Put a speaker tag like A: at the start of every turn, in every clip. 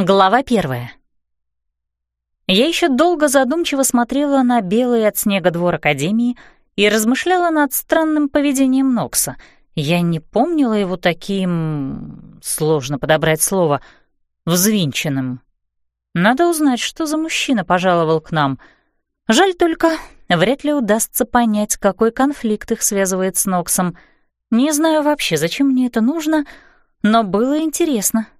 A: Глава первая. Я еще долго задумчиво смотрела на белый от снега двор Академии и размышляла над странным поведением Нокса. Я не помнила его таким... сложно подобрать слово — взвинченным. Надо узнать, что за мужчина пожаловал к нам. Жаль только, вряд ли удастся понять, какой конфликт их связывает с Ноксом. Не знаю вообще, зачем мне это нужно, но было интересно —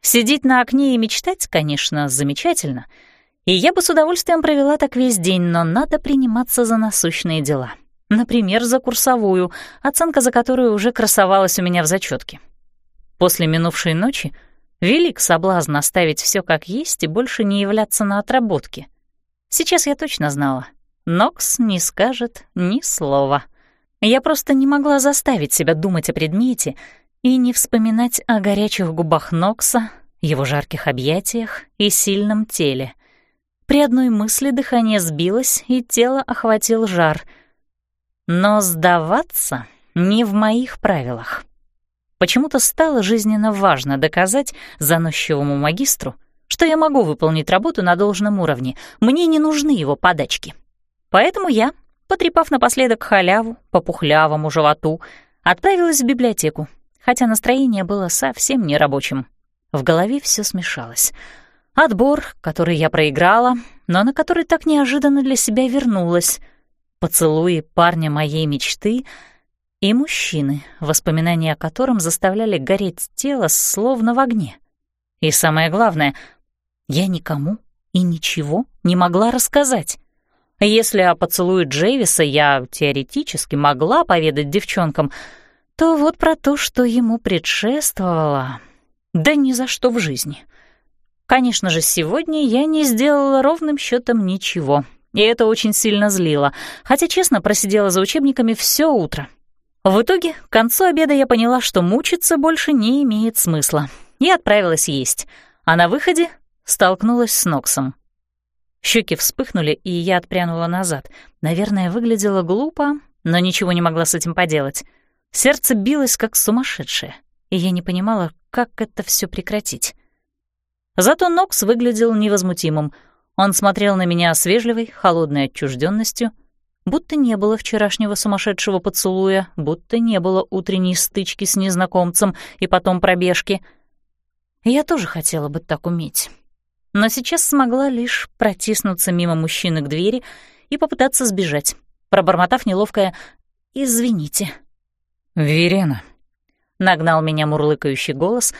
A: Сидеть на окне и мечтать, конечно, замечательно. И я бы с удовольствием провела так весь день, но надо приниматься за насущные дела. Например, за курсовую, оценка за которую уже красовалась у меня в зачетке. После минувшей ночи велик соблазн оставить все как есть и больше не являться на отработке. Сейчас я точно знала. Нокс не скажет ни слова. Я просто не могла заставить себя думать о предмете и не вспоминать о горячих губах Нокса, его жарких объятиях и сильном теле. При одной мысли дыхание сбилось, и тело охватил жар. Но сдаваться не в моих правилах. Почему-то стало жизненно важно доказать заносчивому магистру, что я могу выполнить работу на должном уровне, мне не нужны его подачки. Поэтому я, потрепав напоследок халяву по пухлявому животу, отправилась в библиотеку, хотя настроение было совсем не рабочим. В голове все смешалось. Отбор, который я проиграла, но на который так неожиданно для себя вернулась. Поцелуи парня моей мечты и мужчины, воспоминания о котором заставляли гореть тело словно в огне. И самое главное, я никому и ничего не могла рассказать. Если о поцелуе Джейвиса я теоретически могла поведать девчонкам — то вот про то, что ему предшествовало, да ни за что в жизни. Конечно же, сегодня я не сделала ровным счетом ничего, и это очень сильно злило, хотя, честно, просидела за учебниками все утро. В итоге, к концу обеда я поняла, что мучиться больше не имеет смысла, и отправилась есть, а на выходе столкнулась с Ноксом. Щеки вспыхнули, и я отпрянула назад. Наверное, выглядела глупо, но ничего не могла с этим поделать. Сердце билось как сумасшедшее, и я не понимала, как это все прекратить. Зато Нокс выглядел невозмутимым. Он смотрел на меня с вежливой, холодной отчужденностью, будто не было вчерашнего сумасшедшего поцелуя, будто не было утренней стычки с незнакомцем и потом пробежки. Я тоже хотела бы так уметь. Но сейчас смогла лишь протиснуться мимо мужчины к двери и попытаться сбежать, пробормотав неловкое «извините».
B: «Верена», —
A: нагнал меня мурлыкающий голос,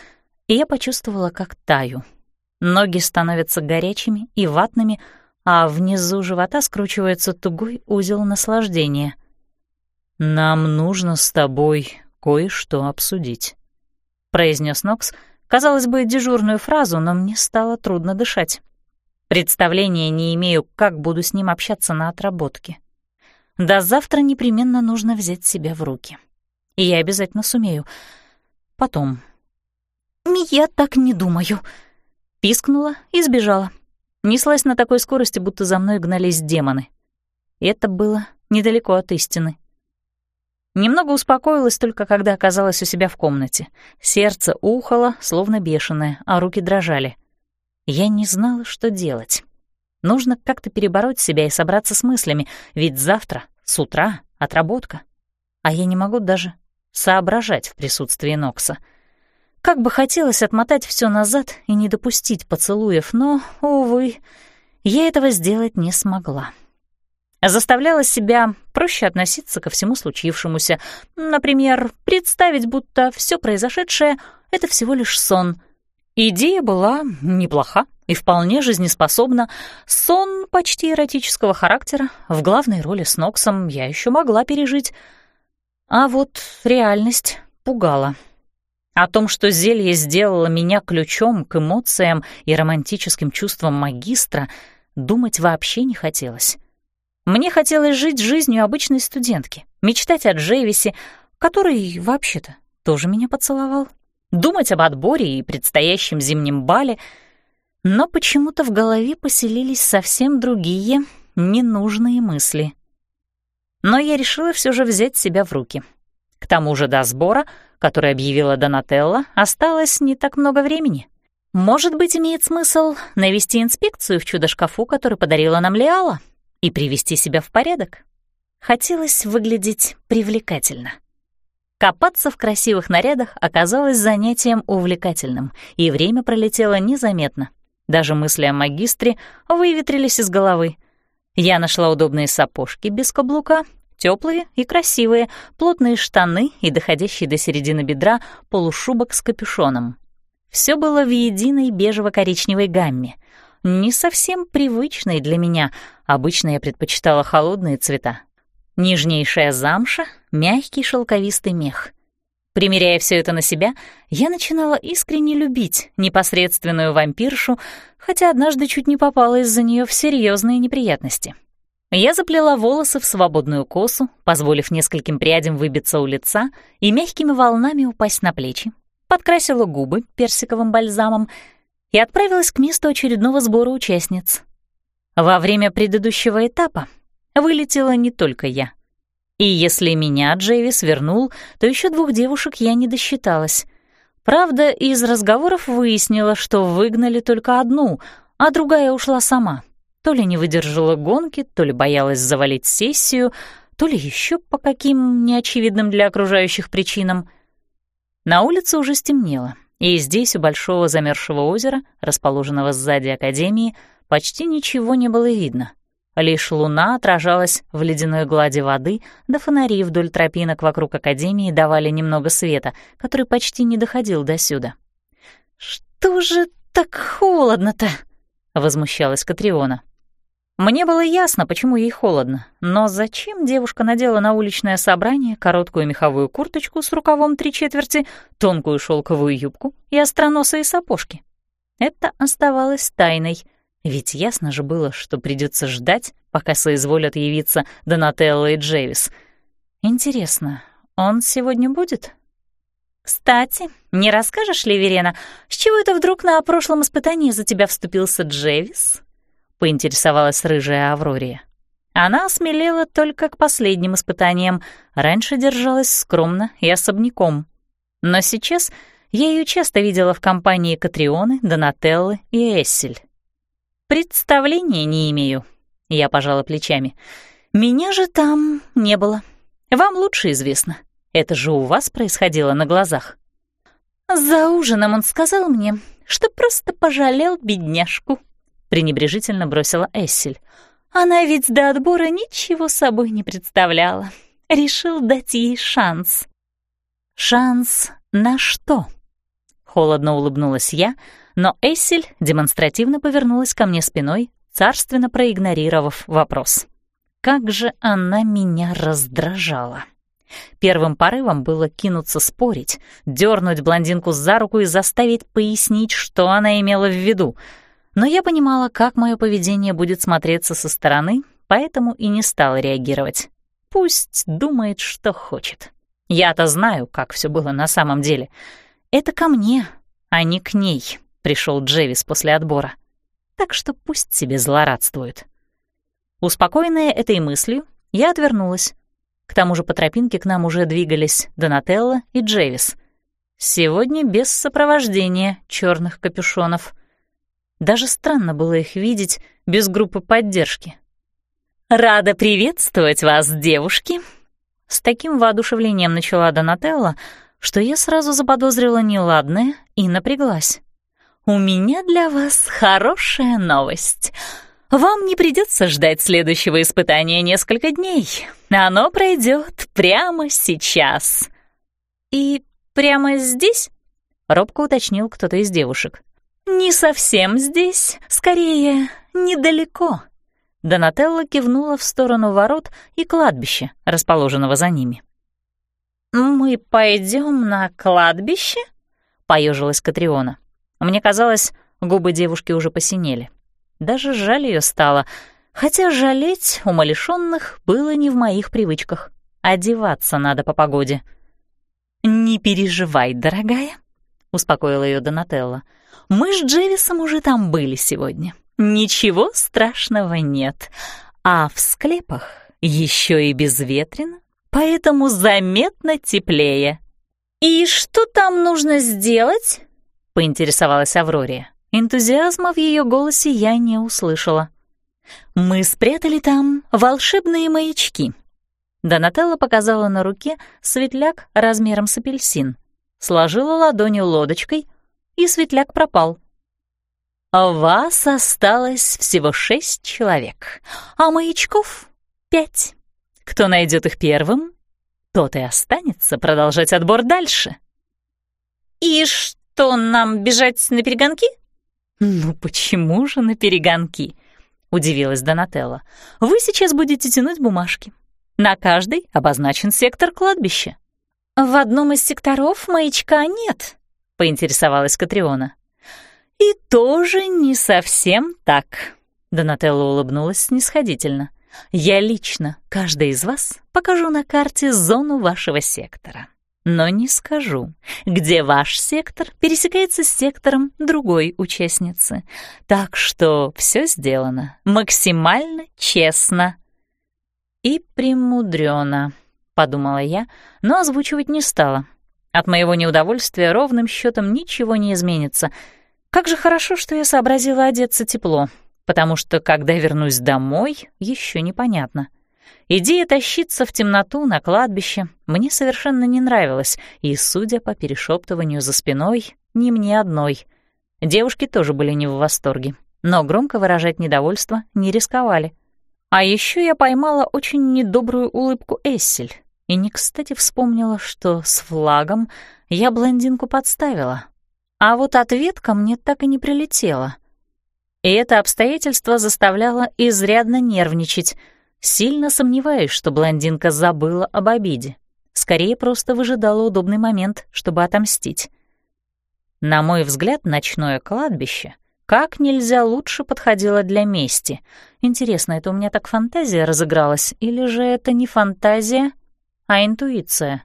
A: и я почувствовала, как таю. Ноги становятся горячими и ватными, а внизу живота скручивается тугой узел наслаждения.
B: «Нам нужно с тобой кое-что обсудить», — произнес Нокс, казалось бы, дежурную фразу, но мне стало трудно дышать.
A: Представления не имею, как буду с ним общаться на отработке. До завтра непременно нужно взять себя в руки и я обязательно сумею. Потом. «Я так не думаю», — пискнула и сбежала. Неслась на такой скорости, будто за мной гнались демоны. И это было недалеко от истины. Немного успокоилась только, когда оказалась у себя в комнате. Сердце ухало, словно бешеное, а руки дрожали. Я не знала, что делать. Нужно как-то перебороть себя и собраться с мыслями, ведь завтра, с утра, отработка. А я не могу даже соображать в присутствии Нокса. Как бы хотелось отмотать все назад и не допустить поцелуев, но, увы, я этого сделать не смогла. Заставляла себя проще относиться ко всему случившемуся. Например, представить, будто все произошедшее — это всего лишь сон. Идея была неплоха и вполне жизнеспособна. Сон почти эротического характера, в главной роли с Ноксом я еще могла пережить — а вот реальность пугала. О том, что зелье сделало меня ключом к эмоциям и романтическим чувствам магистра, думать вообще не хотелось. Мне хотелось жить жизнью обычной студентки, мечтать о Джейвисе, который, вообще-то, тоже меня поцеловал, думать об отборе и предстоящем зимнем бале, но почему-то в голове поселились совсем другие, ненужные мысли но я решила все же взять себя в руки. К тому же до сбора, который объявила Донателла, осталось не так много времени. Может быть, имеет смысл навести инспекцию в чудо-шкафу, который подарила нам Леала, и привести себя в порядок? Хотелось выглядеть привлекательно. Копаться в красивых нарядах оказалось занятием увлекательным, и время пролетело незаметно. Даже мысли о магистре выветрились из головы. Я нашла удобные сапожки без каблука, теплые и красивые, плотные штаны и доходящие до середины бедра полушубок с капюшоном. Все было в единой бежево-коричневой гамме. Не совсем привычной для меня, обычно я предпочитала холодные цвета, Нежнейшая замша, мягкий шелковистый мех. Примеряя все это на себя, я начинала искренне любить непосредственную вампиршу, хотя однажды чуть не попала из-за нее в серьезные неприятности. Я заплела волосы в свободную косу, позволив нескольким прядям выбиться у лица и мягкими волнами упасть на плечи, подкрасила губы персиковым бальзамом и отправилась к месту очередного сбора участниц. Во время предыдущего этапа вылетела не только я. И если меня Джейвис вернул, то еще двух девушек я не досчиталась. Правда, из разговоров выяснила, что выгнали только одну, а другая ушла сама. То ли не выдержала гонки, то ли боялась завалить сессию, то ли еще по каким неочевидным для окружающих причинам. На улице уже стемнело, и здесь, у большого замерзшего озера, расположенного сзади Академии, почти ничего не было видно. Лишь луна отражалась в ледяной глади воды, да фонари вдоль тропинок вокруг Академии давали немного света, который почти не доходил до сюда. «Что же так холодно-то?» — возмущалась Катриона. Мне было ясно, почему ей холодно, но зачем девушка надела на уличное собрание короткую меховую курточку с рукавом три четверти, тонкую шелковую юбку и остроносые сапожки? Это оставалось тайной — ведь ясно же было, что придется ждать, пока соизволят явиться Донателло и Джейвис. Интересно, он сегодня будет? «Кстати, не расскажешь ли, Верена, с чего это вдруг на прошлом испытании за тебя вступился Джейвис?» — поинтересовалась рыжая Аврория. Она осмелела только к последним испытаниям, раньше держалась скромно и особняком. Но сейчас я ее часто видела в компании Катрионы, Донателлы и Эссель. «Представления не имею», — я пожала плечами. «Меня же там не было. Вам лучше известно. Это же у вас происходило на глазах». «За ужином он сказал мне, что просто пожалел бедняжку», — пренебрежительно бросила Эссель. «Она ведь до отбора ничего собой не представляла. Решил дать ей шанс». «Шанс на что?» — холодно улыбнулась я, — но Эссель демонстративно повернулась ко мне спиной, царственно проигнорировав вопрос. Как же она меня раздражала. Первым порывом было кинуться спорить, дернуть блондинку за руку и заставить пояснить, что она имела в виду. Но я понимала, как мое поведение будет смотреться со стороны, поэтому и не стала реагировать. Пусть думает, что хочет. Я-то знаю, как все было на самом деле. Это ко мне, а не к ней пришел Джевис после отбора. Так что пусть себе злорадствует. Успокоенная этой мыслью, я отвернулась. К тому же по тропинке к нам уже двигались Донателло и Джевис. Сегодня без сопровождения черных капюшонов. Даже странно было их видеть без группы поддержки. «Рада приветствовать вас, девушки!» С таким воодушевлением начала Донателла, что я сразу заподозрила неладное и напряглась. «У меня для вас хорошая новость. Вам не придется ждать следующего испытания несколько дней. Оно пройдет прямо сейчас». «И прямо здесь?» — робко уточнил кто-то из девушек. «Не совсем здесь, скорее, недалеко». Донателла кивнула в сторону ворот и кладбища, расположенного за ними. «Мы пойдем на кладбище?» — поежилась Катриона. Мне казалось, губы девушки уже посинели. Даже жаль ее стало, хотя жалеть умалишенных было не в моих привычках. Одеваться надо по погоде. «Не переживай, дорогая», — успокоила ее Донателла. «Мы с Джевисом уже там были сегодня. Ничего страшного нет. А в склепах еще и безветренно, поэтому заметно теплее». «И что там нужно сделать?» Поинтересовалась Аврория. Энтузиазма в ее голосе я не услышала. «Мы спрятали там волшебные маячки». Донателла показала на руке светляк размером с апельсин, сложила ладонью лодочкой, и светляк пропал. «А вас осталось всего шесть человек, а маячков — пять. Кто найдет их первым, тот и останется продолжать отбор дальше». «И что, нам бежать на перегонки?» «Ну почему же на перегонки?» — удивилась Донателла. «Вы сейчас будете тянуть бумажки. На каждой обозначен сектор кладбища». «В одном из секторов маячка нет», — поинтересовалась Катриона. «И тоже не совсем так», — Донателла улыбнулась снисходительно. «Я лично каждой из вас покажу на карте зону вашего сектора» но не скажу, где ваш сектор пересекается с сектором другой участницы. Так что все сделано максимально честно. И премудрено, подумала я, но озвучивать не стала. От моего неудовольствия ровным счетом ничего не изменится. Как же хорошо, что я сообразила одеться тепло, потому что, когда вернусь домой, еще непонятно — Идея тащиться в темноту на кладбище мне совершенно не нравилась, и, судя по перешептыванию за спиной, не мне одной. Девушки тоже были не в восторге, но громко выражать недовольство не рисковали. А еще я поймала очень недобрую улыбку Эссель и не кстати вспомнила, что с флагом я блондинку подставила. А вот ответка мне так и не прилетела. И это обстоятельство заставляло изрядно нервничать — Сильно сомневаюсь, что блондинка забыла об обиде. Скорее, просто выжидала удобный момент, чтобы отомстить. На мой взгляд, ночное кладбище как нельзя лучше подходило для мести. Интересно, это у меня так фантазия разыгралась, или же это не фантазия, а интуиция?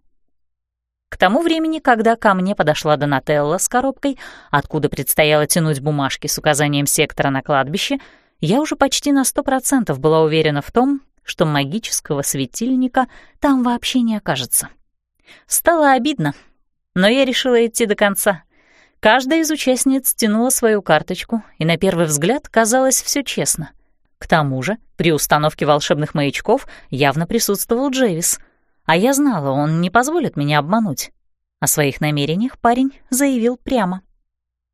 A: К тому времени, когда ко мне подошла Донателла с коробкой, откуда предстояло тянуть бумажки с указанием сектора на кладбище, я уже почти на сто процентов была уверена в том, что магического светильника там вообще не окажется. Стало обидно, но я решила идти до конца. Каждая из участниц тянула свою карточку, и на первый взгляд казалось все честно. К тому же при установке волшебных маячков явно присутствовал Джейвис, а я знала, он не позволит меня обмануть. О своих намерениях парень заявил прямо —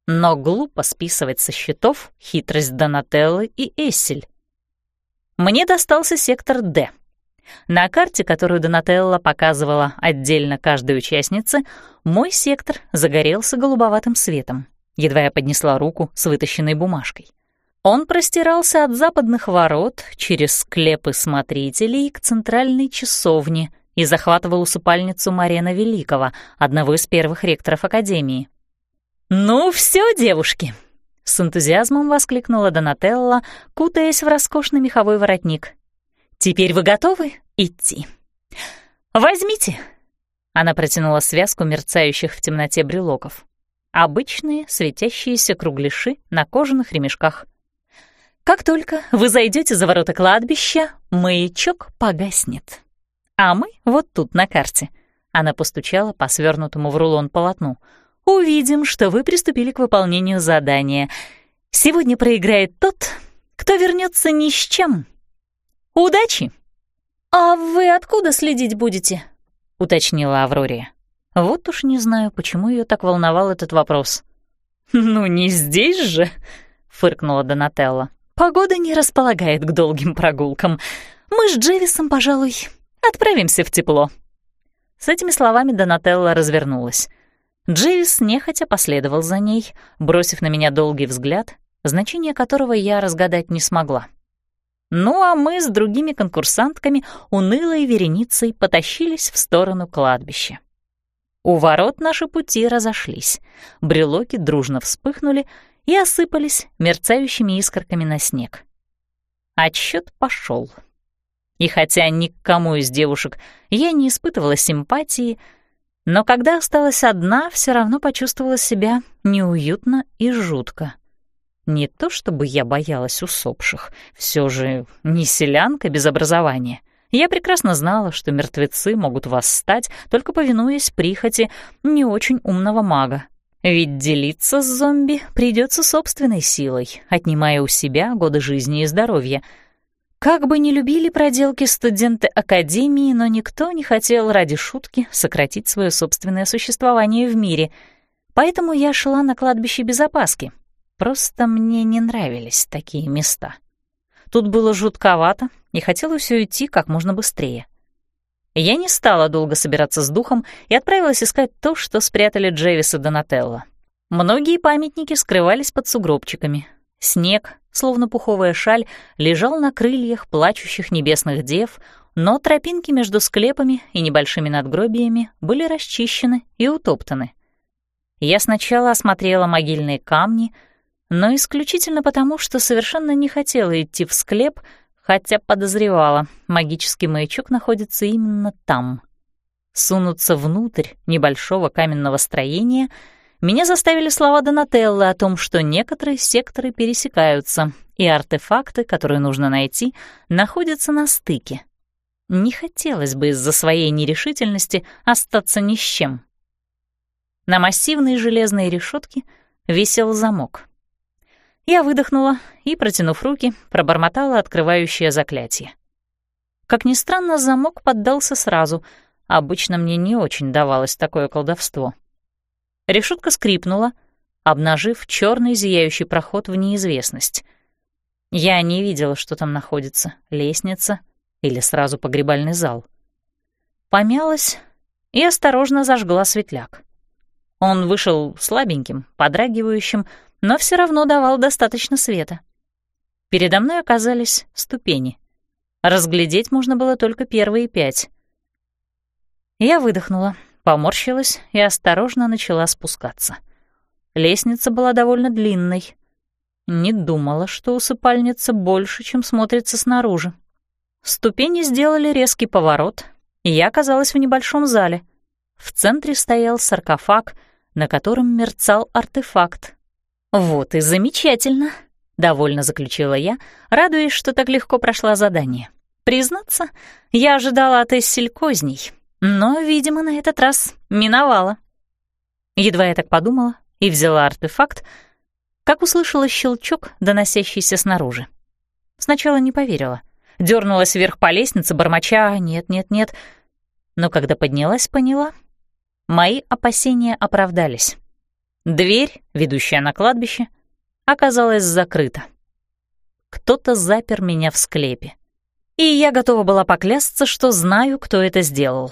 A: но глупо списывать со счетов хитрость Донателлы и Эссель. Мне достался сектор «Д». На карте, которую Донателла показывала отдельно каждой участнице, мой сектор загорелся голубоватым светом, едва я поднесла руку с вытащенной бумажкой. Он простирался от западных ворот через склепы смотрителей к центральной часовне и захватывал усыпальницу Марена Великого, одного из первых ректоров Академии. «Ну все, девушки!» — с энтузиазмом воскликнула Донателла, кутаясь в роскошный меховой воротник. «Теперь вы готовы идти? Возьмите!» Она протянула связку мерцающих в темноте брелоков. Обычные светящиеся кругляши на кожаных ремешках. Как только вы зайдете за ворота кладбища, маячок погаснет. А мы вот тут на карте. Она постучала по свернутому в рулон полотну — увидим, что вы приступили к выполнению задания. Сегодня проиграет тот, кто вернется ни с чем. Удачи!» «А вы откуда следить будете?» — уточнила Аврория. Вот уж не знаю, почему ее так волновал этот вопрос. «Ну, не здесь же!» — фыркнула Донателла. «Погода не располагает к долгим прогулкам. Мы с Джевисом, пожалуй, отправимся в тепло». С этими словами Донателла развернулась. Джейвис нехотя последовал за ней, бросив на меня долгий взгляд, значение которого я разгадать не смогла. Ну а мы с другими конкурсантками унылой вереницей потащились в сторону кладбища. У ворот наши пути разошлись, брелоки дружно вспыхнули и осыпались мерцающими искорками на снег. Отсчет пошел. И хотя ни к кому из девушек я не испытывала симпатии, но когда осталась одна, все равно почувствовала себя неуютно и жутко. Не то чтобы я боялась усопших, все же не селянка без образования. Я прекрасно знала, что мертвецы могут восстать, только повинуясь прихоти не очень умного мага. Ведь делиться с зомби придется собственной силой, отнимая у себя годы жизни и здоровья. Как бы ни любили проделки студенты Академии, но никто не хотел ради шутки сократить свое собственное существование в мире. Поэтому я шла на кладбище без опаски. Просто мне не нравились такие места. Тут было жутковато, и хотелось уйти как можно быстрее. Я не стала долго собираться с духом и отправилась искать то, что спрятали Джейвис и Донателло. Многие памятники скрывались под сугробчиками. Снег, словно пуховая шаль, лежал на крыльях плачущих небесных дев, но тропинки между склепами и небольшими надгробиями были расчищены и утоптаны. Я сначала осмотрела могильные камни, но исключительно потому, что совершенно не хотела идти в склеп — хотя подозревала, магический маячок находится именно там. Сунуться внутрь небольшого каменного строения меня заставили слова Донателлы о том, что некоторые секторы пересекаются, и артефакты, которые нужно найти, находятся на стыке. Не хотелось бы из-за своей нерешительности остаться ни с чем. На массивной железной решетке висел замок. Я выдохнула и, протянув руки, пробормотала открывающее заклятие. Как ни странно, замок поддался сразу. Обычно мне не очень давалось такое колдовство. Решетка скрипнула, обнажив черный зияющий проход в неизвестность. Я не видела, что там находится — лестница или сразу погребальный зал. Помялась и осторожно зажгла светляк. Он вышел слабеньким, подрагивающим, но все равно давал достаточно света. Передо мной оказались ступени. Разглядеть можно было только первые пять. Я выдохнула, поморщилась и осторожно начала спускаться. Лестница была довольно длинной. Не думала, что усыпальница больше, чем смотрится снаружи. Ступени сделали резкий поворот, и я оказалась в небольшом зале. В центре стоял саркофаг, на котором мерцал артефакт, «Вот и замечательно», — довольно заключила я, радуясь, что так легко прошла задание. Признаться, я ожидала от Эссель козней, но, видимо, на этот раз миновала. Едва я так подумала и взяла артефакт, как услышала щелчок, доносящийся снаружи. Сначала не поверила. Дёрнулась вверх по лестнице, бормоча «нет, нет, нет». Но когда поднялась, поняла. Мои опасения оправдались. Дверь, ведущая на кладбище, оказалась закрыта. Кто-то запер меня в склепе. И я готова была поклясться, что знаю, кто это сделал.